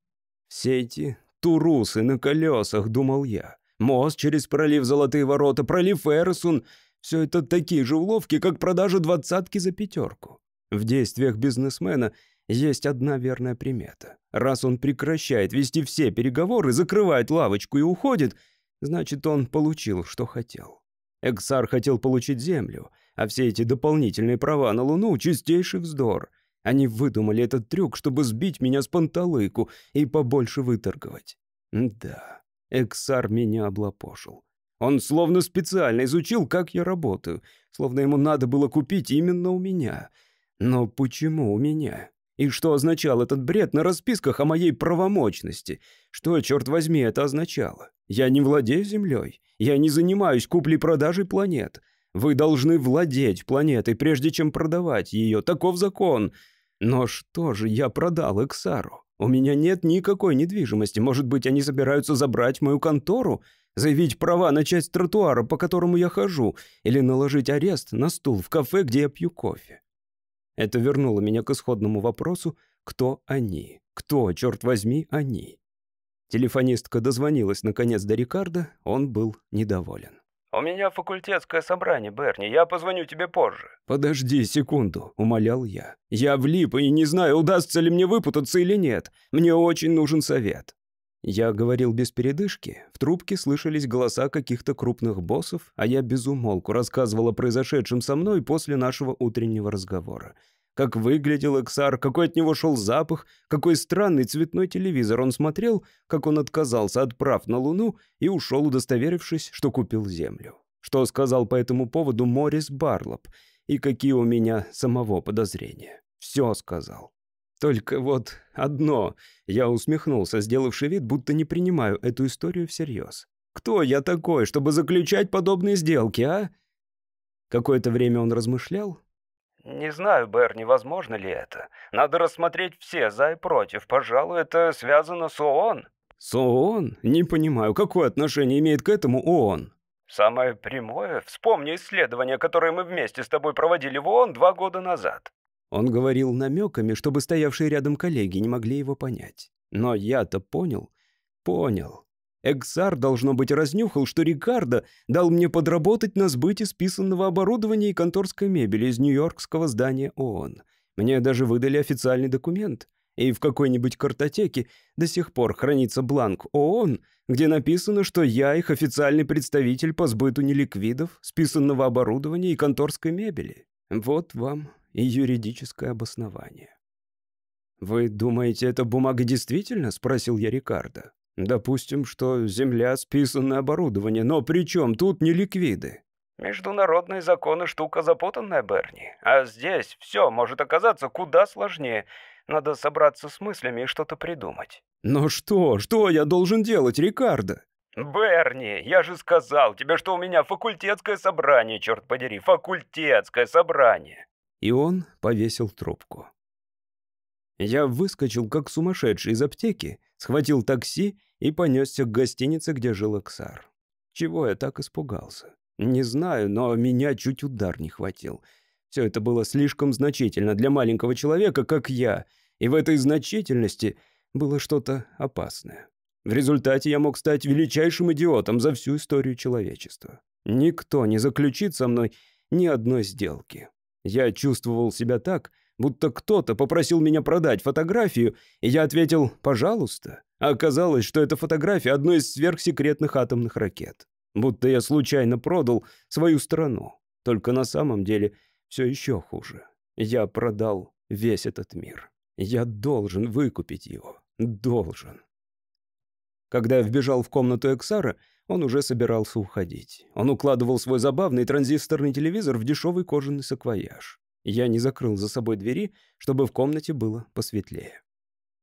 «Все эти турусы на колесах», — думал я. Мост через пролив Золотые ворота, пролив Эрсон — все это такие же уловки, как продажа двадцатки за пятерку. В действиях бизнесмена есть одна верная примета. Раз он прекращает вести все переговоры, закрывает лавочку и уходит, значит, он получил, что хотел. Эксар хотел получить землю, а все эти дополнительные права на Луну — чистейший вздор. Они выдумали этот трюк, чтобы сбить меня с панталыку и побольше выторговать. Да, Эксар меня облапошил. Он словно специально изучил, как я работаю, словно ему надо было купить именно у меня. Но почему у меня? И что означал этот бред на расписках о моей правомочности? Что, черт возьми, это означало? Я не владею Землей. Я не занимаюсь куплей-продажей планет. Вы должны владеть планетой, прежде чем продавать ее. Таков закон. Но что же я продал Эксару? У меня нет никакой недвижимости. Может быть, они собираются забрать мою контору? Заявить права на часть тротуара, по которому я хожу? Или наложить арест на стул в кафе, где я пью кофе? Это вернуло меня к исходному вопросу, кто они? Кто, черт возьми, они? Телефонистка дозвонилась наконец до Рикардо, он был недоволен. «У меня факультетское собрание, Берни, я позвоню тебе позже». «Подожди секунду», — умолял я. «Я влип и не знаю, удастся ли мне выпутаться или нет. Мне очень нужен совет». Я говорил без передышки, в трубке слышались голоса каких-то крупных боссов, а я безумолку рассказывал о произошедшем со мной после нашего утреннего разговора. Как выглядел Эксар, какой от него шел запах, какой странный цветной телевизор он смотрел, как он отказался от прав на Луну и ушел, удостоверившись, что купил Землю. Что сказал по этому поводу Морис Барлоп и какие у меня самого подозрения. Все сказал. Только вот одно. Я усмехнулся, сделавший вид, будто не принимаю эту историю всерьез. Кто я такой, чтобы заключать подобные сделки, а? Какое-то время он размышлял, «Не знаю, Берни, возможно ли это. Надо рассмотреть все за и против. Пожалуй, это связано с ООН». «С ООН? Не понимаю, какое отношение имеет к этому ООН?» «Самое прямое. Вспомни исследование, которое мы вместе с тобой проводили в ООН два года назад». Он говорил намеками, чтобы стоявшие рядом коллеги не могли его понять. Но я-то понял. Понял. Эксар, должно быть, разнюхал, что Рикардо дал мне подработать на сбыте списанного оборудования и конторской мебели из нью-йоркского здания ООН. Мне даже выдали официальный документ. И в какой-нибудь картотеке до сих пор хранится бланк ООН, где написано, что я их официальный представитель по сбыту неликвидов, списанного оборудования и конторской мебели. Вот вам и юридическое обоснование. «Вы думаете, эта бумага действительно?» — спросил я Рикардо. Допустим, что земля списанное оборудование, но при чем тут не ликвиды? Международные законы штука запутанная, Берни. А здесь все может оказаться куда сложнее. Надо собраться с мыслями и что-то придумать. Но что? Что я должен делать, Рикардо? Берни, я же сказал тебе, что у меня факультетское собрание, черт подери, факультетское собрание. И он повесил трубку. Я выскочил как сумасшедший из аптеки, схватил такси и понесся к гостинице, где жил Эксар. Чего я так испугался? Не знаю, но меня чуть удар не хватил. Все это было слишком значительно для маленького человека, как я, и в этой значительности было что-то опасное. В результате я мог стать величайшим идиотом за всю историю человечества. Никто не заключит со мной ни одной сделки. Я чувствовал себя так, будто кто-то попросил меня продать фотографию, и я ответил «пожалуйста». А оказалось, что это фотография одной из сверхсекретных атомных ракет. Будто я случайно продал свою страну. Только на самом деле все еще хуже. Я продал весь этот мир. Я должен выкупить его. Должен. Когда я вбежал в комнату Эксара, он уже собирался уходить. Он укладывал свой забавный транзисторный телевизор в дешевый кожаный саквояж. Я не закрыл за собой двери, чтобы в комнате было посветлее.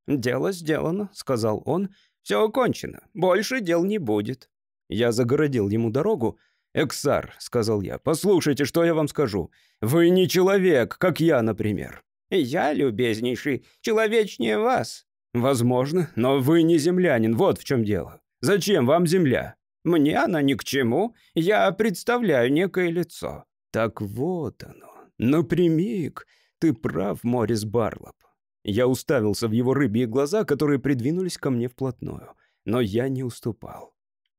«Дело сделано», — сказал он. «Все окончено. Больше дел не будет». Я загородил ему дорогу. «Эксар», — сказал я, — «послушайте, что я вам скажу. Вы не человек, как я, например». «Я, любезнейший, человечнее вас». «Возможно, но вы не землянин, вот в чем дело. Зачем вам земля?» «Мне она ни к чему. Я представляю некое лицо». «Так вот оно. Напрямик. Ты прав, Морис Барлоп. Я уставился в его рыбьи глаза, которые придвинулись ко мне вплотную. Но я не уступал.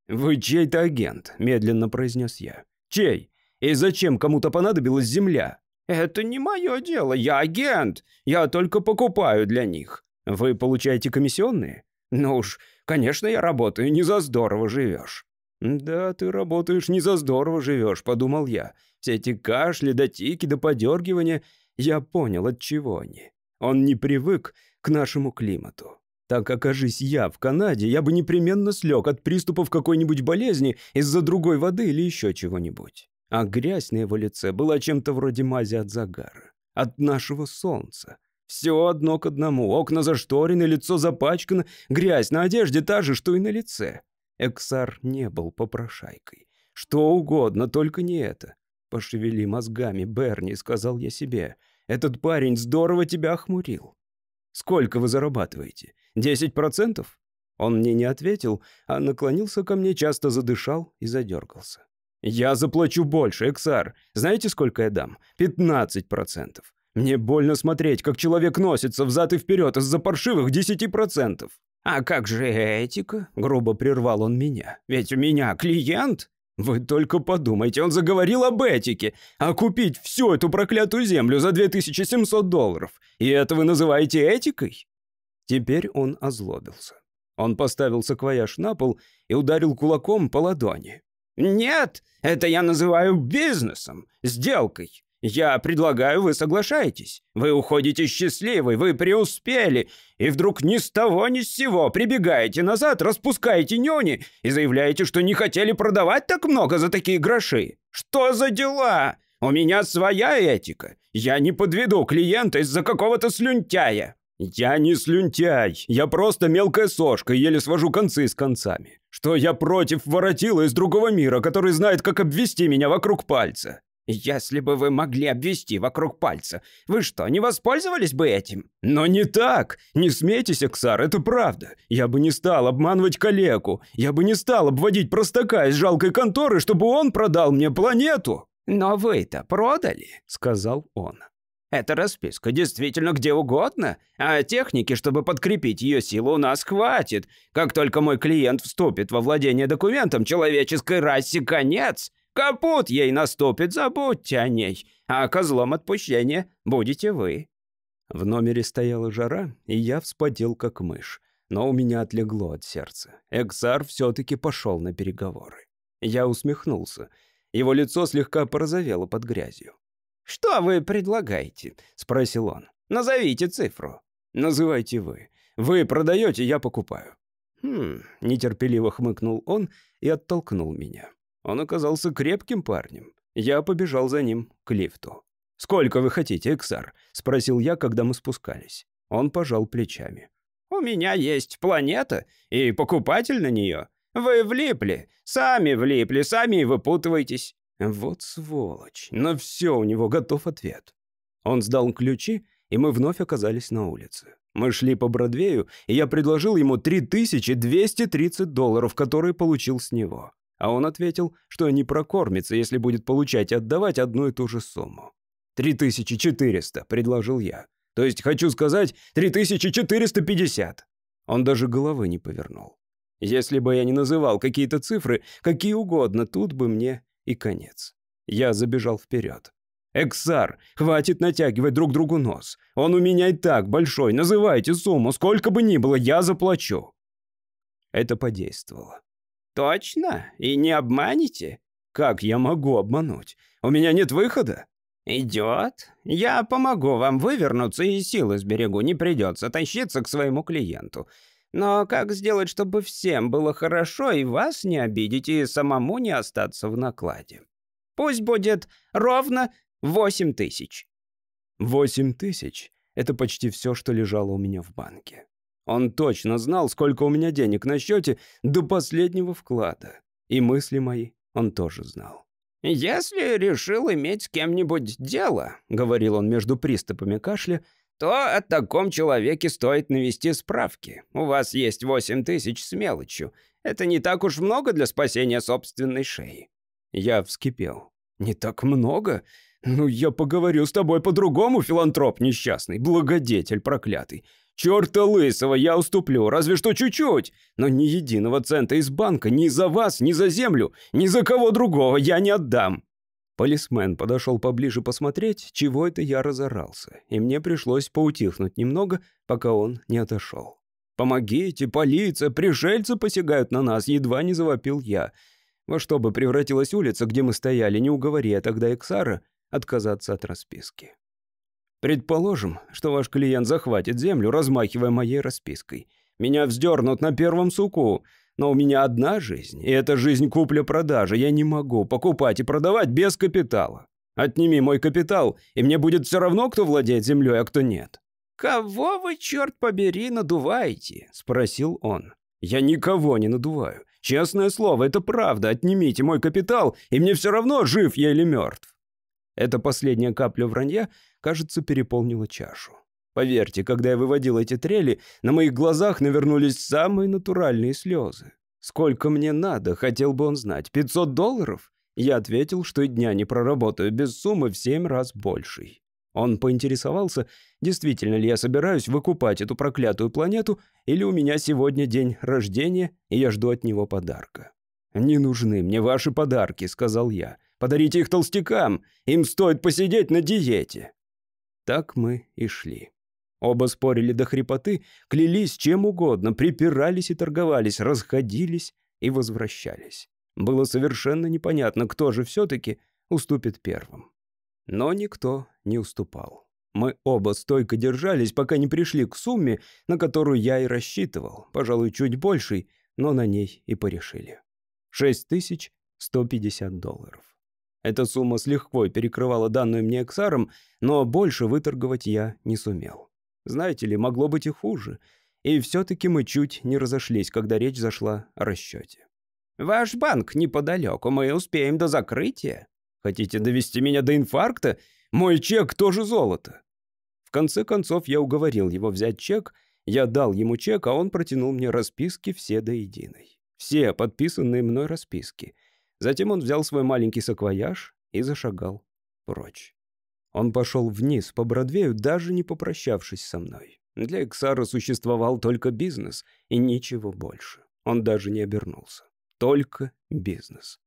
«Вы чей-то агент», — медленно произнес я. «Чей? И зачем кому-то понадобилась земля?» «Это не мое дело, я агент. Я только покупаю для них». «Вы получаете комиссионные?» «Ну уж, конечно, я работаю, не за здорово живешь». «Да, ты работаешь не за здорово живешь», — подумал я. Все эти кашли, да тики, да подергивания, я понял, от чего они. Он не привык к нашему климату. Так окажись я в Канаде, я бы непременно слег от приступов какой-нибудь болезни из-за другой воды или еще чего-нибудь. А грязь на его лице была чем-то вроде мази от загара. от нашего солнца. Все одно к одному. Окна зашторены, лицо запачкано, грязь на одежде та же, что и на лице. Эксар не был попрошайкой. Что угодно, только не это. «Пошевели мозгами, Берни», — сказал я себе. «Этот парень здорово тебя охмурил». «Сколько вы зарабатываете? Десять процентов?» Он мне не ответил, а наклонился ко мне, часто задышал и задергался. «Я заплачу больше, Эксар. Знаете, сколько я дам? Пятнадцать процентов. Мне больно смотреть, как человек носится взад и вперед из-за паршивых десяти процентов». «А как же этика?» — грубо прервал он меня. «Ведь у меня клиент». «Вы только подумайте, он заговорил об этике, а купить всю эту проклятую землю за 2700 долларов. И это вы называете этикой?» Теперь он озлобился. Он поставил саквояж на пол и ударил кулаком по ладони. «Нет, это я называю бизнесом, сделкой. Я предлагаю, вы соглашаетесь. Вы уходите счастливый, вы преуспели, и вдруг ни с того ни с сего прибегаете назад, распускаете нюни и заявляете, что не хотели продавать так много за такие гроши. Что за дела? У меня своя этика. Я не подведу клиента из-за какого-то слюнтяя. «Я не слюнтяй, я просто мелкая сошка, еле свожу концы с концами. Что я против воротила из другого мира, который знает, как обвести меня вокруг пальца. Если бы вы могли обвести вокруг пальца, вы что, не воспользовались бы этим? Но не так! Не смейтесь, Эксар, это правда. Я бы не стал обманывать коллегу. Я бы не стал обводить простака из жалкой конторы, чтобы он продал мне планету. Но вы-то продали, сказал он. Эта расписка действительно где угодно, а техники, чтобы подкрепить ее силу, у нас хватит. Как только мой клиент вступит во владение документом, человеческой расе конец. Капут ей наступит, забудьте о ней. А козлом отпущения будете вы». В номере стояла жара, и я вспотел как мышь. Но у меня отлегло от сердца. Эксар все-таки пошел на переговоры. Я усмехнулся. Его лицо слегка порозовело под грязью. «Что вы предлагаете?» — спросил он. «Назовите цифру». «Называйте вы. Вы продаете, я покупаю». «Хм...» — нетерпеливо хмыкнул он и оттолкнул меня. Он оказался крепким парнем. Я побежал за ним к лифту. «Сколько вы хотите, Эксар?» — спросил я, когда мы спускались. Он пожал плечами. «У меня есть планета и покупатель на нее. Вы влипли, сами влипли, сами и выпутываетесь. Вот сволочь. На все у него готов ответ. Он сдал ключи, и мы вновь оказались на улице. Мы шли по Бродвею, и я предложил ему 3230 долларов, которые получил с него. А он ответил, что не прокормится, если будет получать и отдавать одну и ту же сумму. «3400», — предложил я. «То есть, хочу сказать, 3450». Он даже головы не повернул. Если бы я не называл какие-то цифры, какие угодно, тут бы мне и конец. Я забежал вперед. «Эксар, хватит натягивать друг другу нос. Он у меня и так большой. Называйте сумму, сколько бы ни было, я заплачу». Это подействовало. «Точно? И не обманете?» «Как я могу обмануть? У меня нет выхода». «Идет. Я помогу вам вывернуться и силы сберегу. Не придется тащиться к своему клиенту. Но как сделать, чтобы всем было хорошо и вас не обидеть, и самому не остаться в накладе? Пусть будет ровно восемь тысяч». Восемь тысяч — это почти все, что лежало у меня в банке. Он точно знал, сколько у меня денег на счете до последнего вклада. И мысли мои он тоже знал. «Если решил иметь с кем-нибудь дело», — говорил он между приступами кашля, то о таком человеке стоит навести справки. У вас есть восемь тысяч с мелочью. Это не так уж много для спасения собственной шеи». Я вскипел. «Не так много? Ну, я поговорю с тобой по-другому, филантроп несчастный, благодетель проклятый. Чёрта лысого я уступлю, разве что чуть-чуть. Но ни единого цента из банка ни за вас, ни за землю, ни за кого другого я не отдам. Полисмен подошел поближе посмотреть, чего это я разорался, и мне пришлось поутихнуть немного, пока он не отошел. «Помогите, полиция, пришельцы посягают на нас!» Едва не завопил я. Во что бы превратилась улица, где мы стояли, не уговори я тогда Эксара отказаться от расписки. Предположим, что ваш клиент захватит землю, размахивая моей распиской. Меня вздернут на первом суку, но у меня одна жизнь, и эта жизнь купля-продажа. Я не могу покупать и продавать без капитала. Отними мой капитал, и мне будет все равно, кто владеет землей, а кто нет». «Кого вы, черт побери, надуваете?» — спросил он. «Я никого не надуваю. Честное слово, это правда. Отнимите мой капитал, и мне все равно, жив я или мертв». Эта последняя капля вранья, кажется, переполнила чашу. Поверьте, когда я выводил эти трели, на моих глазах навернулись самые натуральные слезы. «Сколько мне надо?» — хотел бы он знать. «500 долларов?» Я ответил, что и дня не проработаю без суммы в семь раз большей. Он поинтересовался, действительно ли я собираюсь выкупать эту проклятую планету, или у меня сегодня день рождения, и я жду от него подарка. «Не нужны мне ваши подарки», — сказал я. «Подарите их толстякам, им стоит посидеть на диете». Так мы и шли. Оба спорили до хрипоты, клялись чем угодно, припирались и торговались, расходились и возвращались. Было совершенно непонятно, кто же все-таки уступит первым. Но никто не уступал. Мы оба стойко держались, пока не пришли к сумме, на которую я и рассчитывал, пожалуй, чуть большей, но на ней и порешили. 6150 долларов. Эта сумма с лихвой перекрывала данную мне Эксаром, но больше выторговать я не сумел. Знаете ли, могло быть и хуже. И все-таки мы чуть не разошлись, когда речь зашла о расчете. «Ваш банк неподалеку, мы успеем до закрытия. Хотите довести меня до инфаркта? Мой чек тоже золото». В конце концов, я уговорил его взять чек, я дал ему чек, а он протянул мне расписки все до единой. Все подписанные мной расписки. Затем он взял свой маленький саквояж и зашагал прочь. Он пошел вниз по Бродвею, даже не попрощавшись со мной. Для Эксара существовал только бизнес и ничего больше. Он даже не обернулся. Только бизнес.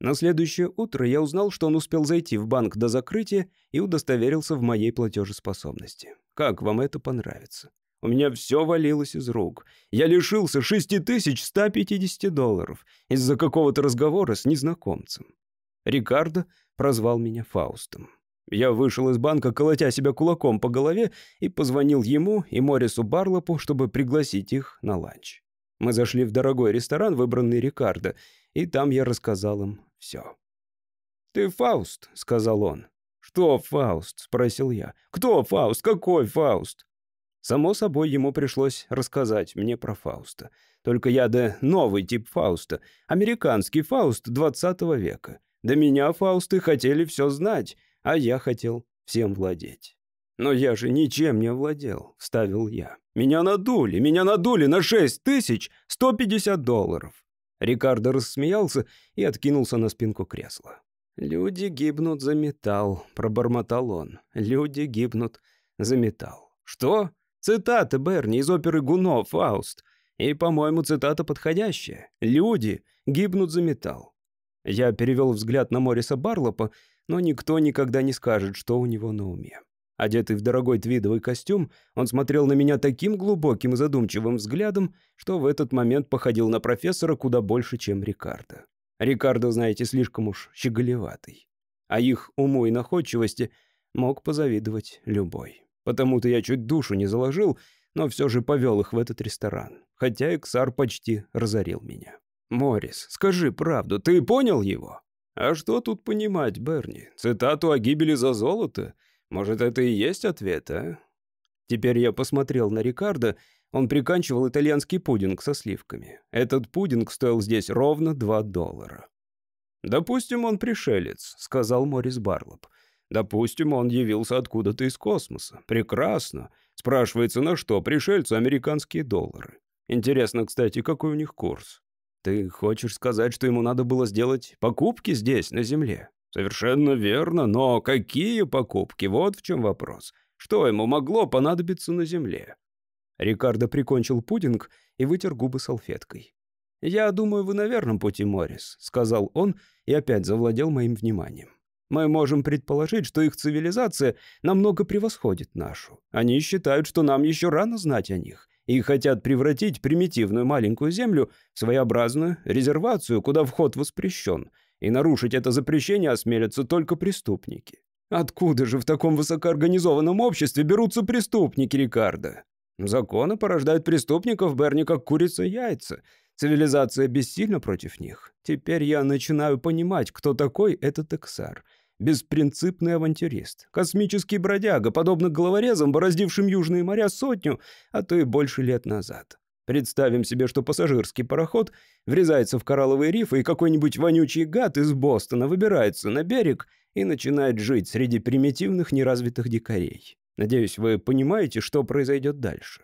На следующее утро я узнал, что он успел зайти в банк до закрытия и удостоверился в моей платежеспособности. Как вам это понравится? У меня все валилось из рук. Я лишился 6150 долларов из-за какого-то разговора с незнакомцем. Рикардо прозвал меня Фаустом. Я вышел из банка, колотя себя кулаком по голове, и позвонил ему и Морису Барлопу, чтобы пригласить их на ланч. Мы зашли в дорогой ресторан, выбранный Рикардо, и там я рассказал им все. «Ты Фауст», — сказал он. «Что Фауст?» — спросил я. «Кто Фауст? Какой Фауст?» Само собой, ему пришлось рассказать мне про Фауста. Только я де новый тип Фауста, американский Фауст 20 века. До меня, Фаусты, хотели все знать, а я хотел всем владеть. «Но я же ничем не владел», — вставил я. «Меня надули, меня надули на шесть тысяч сто пятьдесят долларов». Рикардо рассмеялся и откинулся на спинку кресла. «Люди гибнут за металл», — пробормотал он. «Люди гибнут за металл». «Что?» Цитата Берни из оперы «Гуно», Фауст. И, по-моему, цитата подходящая. «Люди гибнут за металл». Я перевел взгляд на Мориса Барлопа, но никто никогда не скажет, что у него на уме. Одетый в дорогой твидовый костюм, он смотрел на меня таким глубоким и задумчивым взглядом, что в этот момент походил на профессора куда больше, чем Рикардо. Рикардо, знаете, слишком уж щеголеватый. А их уму и находчивости мог позавидовать любой. Потому-то я чуть душу не заложил, но все же повел их в этот ресторан, хотя Эксар почти разорил меня. «Моррис, скажи правду, ты понял его?» «А что тут понимать, Берни? Цитату о гибели за золото? Может, это и есть ответ, а?» Теперь я посмотрел на Рикардо. Он приканчивал итальянский пудинг со сливками. Этот пудинг стоил здесь ровно 2 доллара. «Допустим, он пришелец», — сказал Моррис Барлоп. «Допустим, он явился откуда-то из космоса. Прекрасно. Спрашивается, на что пришельцу американские доллары. Интересно, кстати, какой у них курс?» Ты хочешь сказать, что ему надо было сделать покупки здесь, на Земле? Совершенно верно, но какие покупки? Вот в чем вопрос. Что ему могло понадобиться на Земле? Рикардо прикончил пудинг и вытер губы салфеткой. «Я думаю, вы на верном пути, Моррис», — сказал он и опять завладел моим вниманием. «Мы можем предположить, что их цивилизация намного превосходит нашу. Они считают, что нам еще рано знать о них и хотят превратить примитивную маленькую землю в своеобразную резервацию, куда вход воспрещен, и нарушить это запрещение осмелятся только преступники. Откуда же в таком высокоорганизованном обществе берутся преступники, Рикардо? Законы порождают преступников, Берни, как курица яйца. Цивилизация бессильна против них. Теперь я начинаю понимать, кто такой этот Эксар. Беспринципный авантюрист, космический бродяга, подобно головорезам, бороздившим южные моря сотню, а то и больше лет назад. Представим себе, что пассажирский пароход врезается в коралловые рифы, и какой-нибудь вонючий гад из Бостона выбирается на берег и начинает жить среди примитивных неразвитых дикарей. Надеюсь, вы понимаете, что произойдет дальше.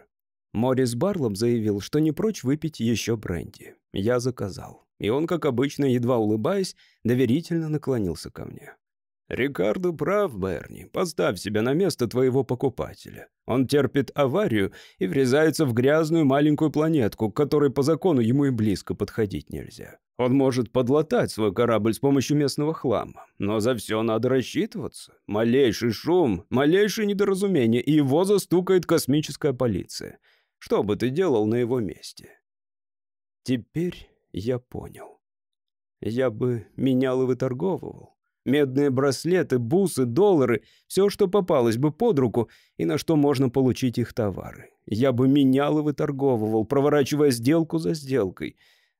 Морис Барлом заявил, что не прочь выпить еще бренди. Я заказал. И он, как обычно, едва улыбаясь, доверительно наклонился ко мне. «Рикардо прав, Берни. Поставь себя на место твоего покупателя. Он терпит аварию и врезается в грязную маленькую планетку, к которой по закону ему и близко подходить нельзя. Он может подлатать свой корабль с помощью местного хлама, но за все надо рассчитываться. Малейший шум, малейшее недоразумение, и его застукает космическая полиция. Что бы ты делал на его месте? Теперь я понял. Я бы менял и выторговывал. Медные браслеты, бусы, доллары, все, что попалось бы под руку и на что можно получить их товары. Я бы менял и выторговывал, проворачивая сделку за сделкой.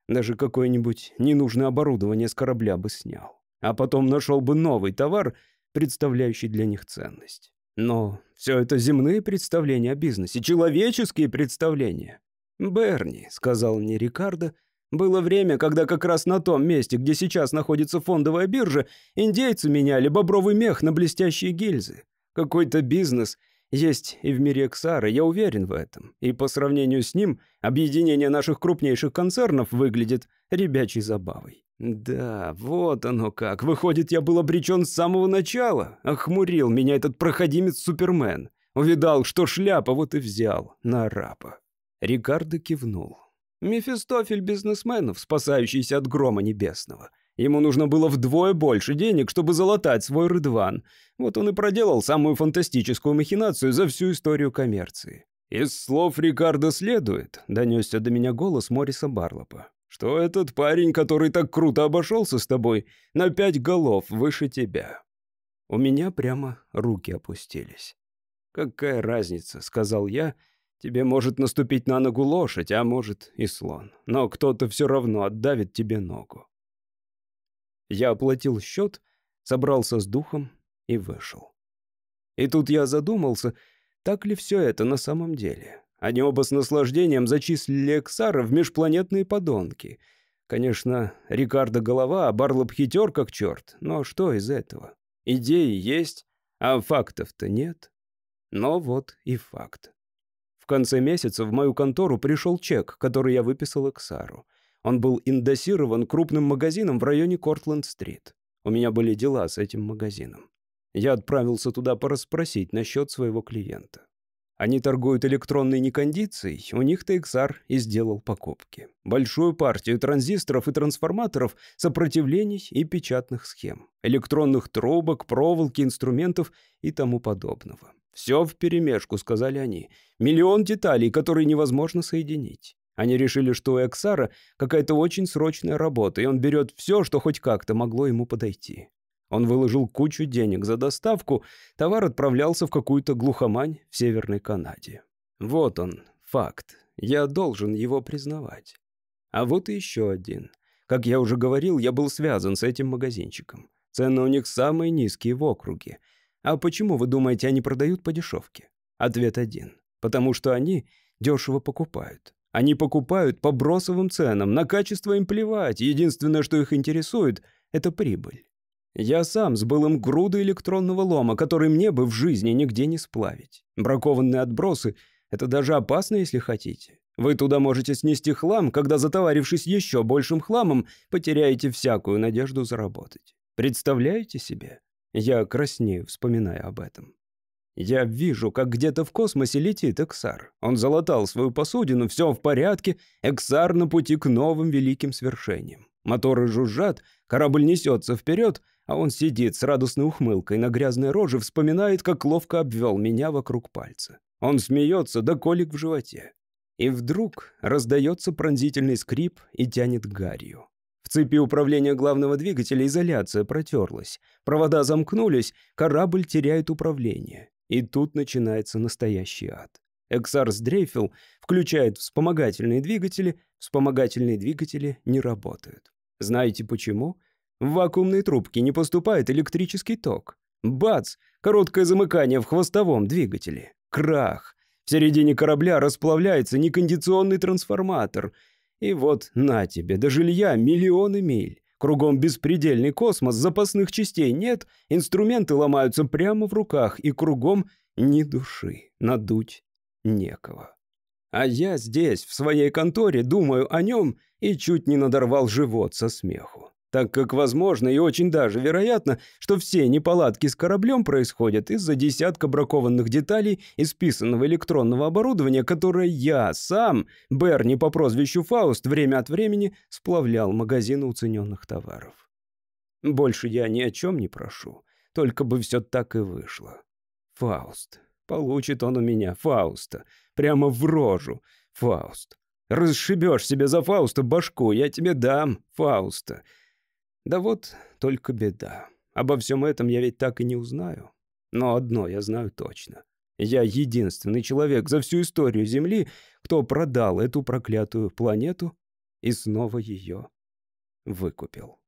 Даже какое-нибудь ненужное оборудование с корабля бы снял. А потом нашел бы новый товар, представляющий для них ценность. Но все это земные представления о бизнесе, человеческие представления. «Берни», — сказал мне Рикардо, — «было время, когда как раз на том месте, где сейчас находится фондовая биржа, индейцы меняли бобровый мех на блестящие гильзы. Какой-то бизнес есть и в мире Эксара, я уверен в этом. И по сравнению с ним объединение наших крупнейших концернов выглядит ребячей забавой. Да, вот оно как. Выходит, я был обречен с самого начала. Охмурил меня этот проходимец Супермен. Увидал, что шляпа, вот и взял на рапа. Рикардо кивнул. Мефистофель бизнесменов, спасающийся от грома небесного. Ему нужно было вдвое больше денег, чтобы залатать свой рыдван. Вот он и проделал самую фантастическую махинацию за всю историю коммерции. «Из слов Рикардо следует», — донесся до меня голос Мориса Барлопа, что этот парень, который так круто обошелся с тобой, на пять голов выше тебя». У меня прямо руки опустились. «Какая разница?» — сказал я. «Тебе может наступить на ногу лошадь, а может и слон. Но кто-то все равно отдавит тебе ногу». Я оплатил счет, собрался с духом и вышел. И тут я задумался, так ли все это на самом деле. Они оба с наслаждением зачислили Эксара в межпланетные подонки. Конечно, Рикардо голова, а Барлоп хитер как черт, но что из этого? Идеи есть, а фактов-то нет. Но вот и факт. В конце месяца в мою контору пришел чек, который я выписал Эксару. Он был индосирован крупным магазином в районе Кортленд-стрит. У меня были дела с этим магазином. Я отправился туда порасспросить насчет своего клиента. Они торгуют электронной некондицией, у них TXR и сделал покупки. Большую партию транзисторов и трансформаторов, сопротивлений и печатных схем, электронных трубок, проволоки, инструментов и тому подобного. Все вперемешку, сказали они. Миллион деталей, которые невозможно соединить. Они решили, что у Эксара какая-то очень срочная работа, и он берет все, что хоть как-то могло ему подойти. Он выложил кучу денег за доставку, товар отправлялся в какую-то глухомань в Северной Канаде. Вот он, факт. Я должен его признавать. А вот и еще один. Как я уже говорил, я был связан с этим магазинчиком. Цены у них самые низкие в округе. А почему, вы думаете, они продают по дешевке? Ответ один. Потому что они дешево покупают. Они покупают по бросовым ценам, на качество им плевать. Единственное, что их интересует, это прибыль. Я сам сбыл им груды электронного лома, который мне бы в жизни нигде не сплавить. Бракованные отбросы — это даже опасно, если хотите. Вы туда можете снести хлам, когда, затоварившись еще большим хламом, потеряете всякую надежду заработать. Представляете себе? Я краснею, вспоминая об этом. Я вижу, как где-то в космосе летит Эксар. Он залатал свою посудину, все в порядке, Эксар на пути к новым великим свершениям. Моторы жужжат, корабль несется вперед — а он сидит с радостной ухмылкой на грязной роже, вспоминает, как ловко обвел меня вокруг пальца. Он смеется, да колик в животе. И вдруг раздается пронзительный скрип и тянет гарью. В цепи управления главного двигателя изоляция протерлась. Провода замкнулись, корабль теряет управление. И тут начинается настоящий ад. Эксар сдрейфил, включает вспомогательные двигатели, вспомогательные двигатели не работают. Знаете почему? В вакуумной трубке не поступает электрический ток. Бац! Короткое замыкание в хвостовом двигателе. Крах! В середине корабля расплавляется некондиционный трансформатор. И вот на тебе, до жилья миллионы миль. Кругом беспредельный космос, запасных частей нет, инструменты ломаются прямо в руках, и кругом ни души, надуть некого. А я здесь, в своей конторе, думаю о нем и чуть не надорвал живот со смеху так как возможно и очень даже вероятно, что все неполадки с кораблем происходят из-за десятка бракованных деталей исписанного электронного оборудования, которое я сам, Берни по прозвищу Фауст, время от времени сплавлял магазины уцененных товаров. Больше я ни о чем не прошу, только бы все так и вышло. Фауст. Получит он у меня Фауста. Прямо в рожу. Фауст. Расшибешь себе за Фауста башку, я тебе дам Фауста. Да вот только беда. Обо всем этом я ведь так и не узнаю. Но одно я знаю точно. Я единственный человек за всю историю Земли, кто продал эту проклятую планету и снова ее выкупил.